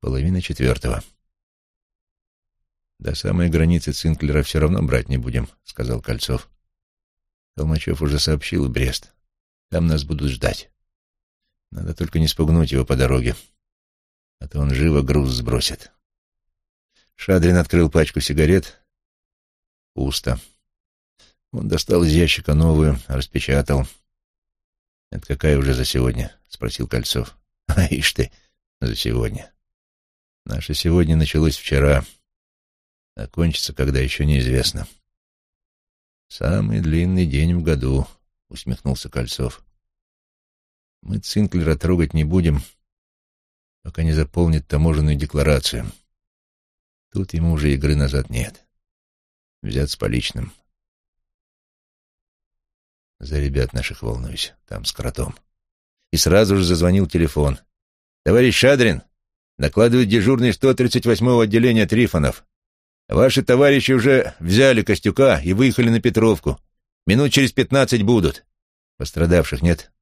Половина четвертого. «До самой границы Цинклера все равно брать не будем», — сказал Кольцов. Толмачев уже сообщил Брест. Там нас будут ждать. Надо только не спугнуть его по дороге, а то он живо груз сбросит. Шадрин открыл пачку сигарет. Пусто. Он достал из ящика новую, распечатал. «Это какая уже за сегодня?» — спросил Кольцов. «А, ишь ты, за сегодня. Наше сегодня началось вчера, а кончится, когда еще неизвестно». «Самый длинный день в году», — усмехнулся Кольцов. «Мы Цинклера трогать не будем, пока не заполнит таможенную декларацию. Тут ему уже игры назад нет. Взят с поличным. За ребят наших волнуюсь, там с кротом». И сразу же зазвонил телефон. «Товарищ Шадрин, докладывает дежурный 138-го отделения Трифонов. Ваши товарищи уже взяли Костюка и выехали на Петровку. Минут через пятнадцать будут. Пострадавших нет?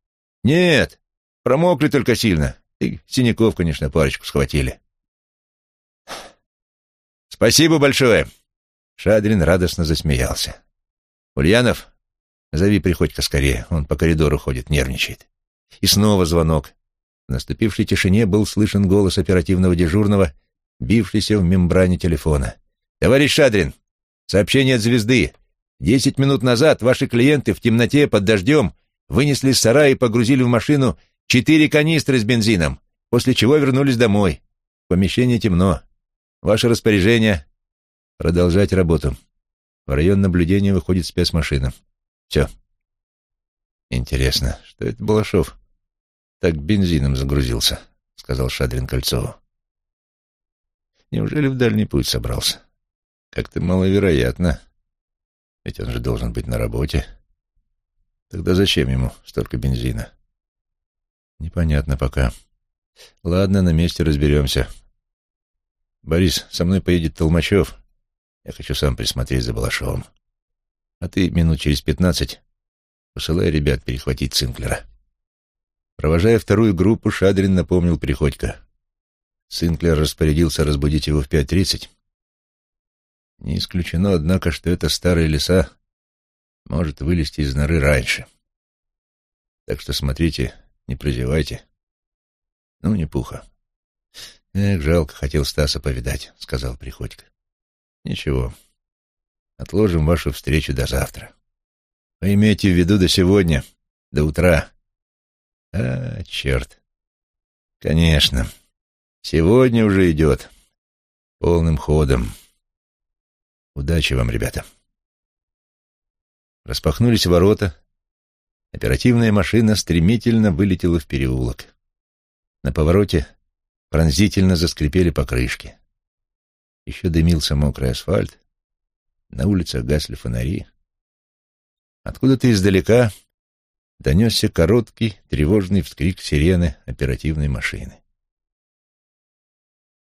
Нет. Промокли только сильно. И синяков, конечно, парочку схватили. Спасибо большое. Шадрин радостно засмеялся. Ульянов, зови Приходько скорее. Он по коридору ходит, нервничает. И снова звонок. В наступившей тишине был слышен голос оперативного дежурного, бившийся в мембране телефона. «Товарищ Шадрин, сообщение от звезды. Десять минут назад ваши клиенты в темноте под дождем вынесли из сарая и погрузили в машину четыре канистры с бензином, после чего вернулись домой. В помещении темно. Ваше распоряжение — продолжать работу. В район наблюдения выходит спецмашина. Все. Интересно, что это Балашов так бензином загрузился, — сказал Шадрин Кольцову. Неужели в дальний путь собрался? Как-то маловероятно. Ведь он же должен быть на работе. Тогда зачем ему столько бензина? Непонятно пока. Ладно, на месте разберемся. Борис, со мной поедет Толмачев. Я хочу сам присмотреть за Балашовым. А ты минут через пятнадцать посылай ребят перехватить Цинклера. Провожая вторую группу, Шадрин напомнил Приходько. Цинклер распорядился разбудить его в пять тридцать, не исключено, однако, что эта старая лиса может вылезти из норы раньше. Так что смотрите, не прозевайте. Ну, не пуха. Эх, жалко, хотел Стаса повидать, — сказал Приходько. Ничего, отложим вашу встречу до завтра. Вы имеете в виду до сегодня, до утра. А, черт. Конечно, сегодня уже идет полным ходом. Удачи вам, ребята. Распахнулись ворота. Оперативная машина стремительно вылетела в переулок. На повороте пронзительно заскрипели покрышки. Еще дымился мокрый асфальт. На улицах гасли фонари. Откуда-то издалека донесся короткий, тревожный вскрик сирены оперативной машины.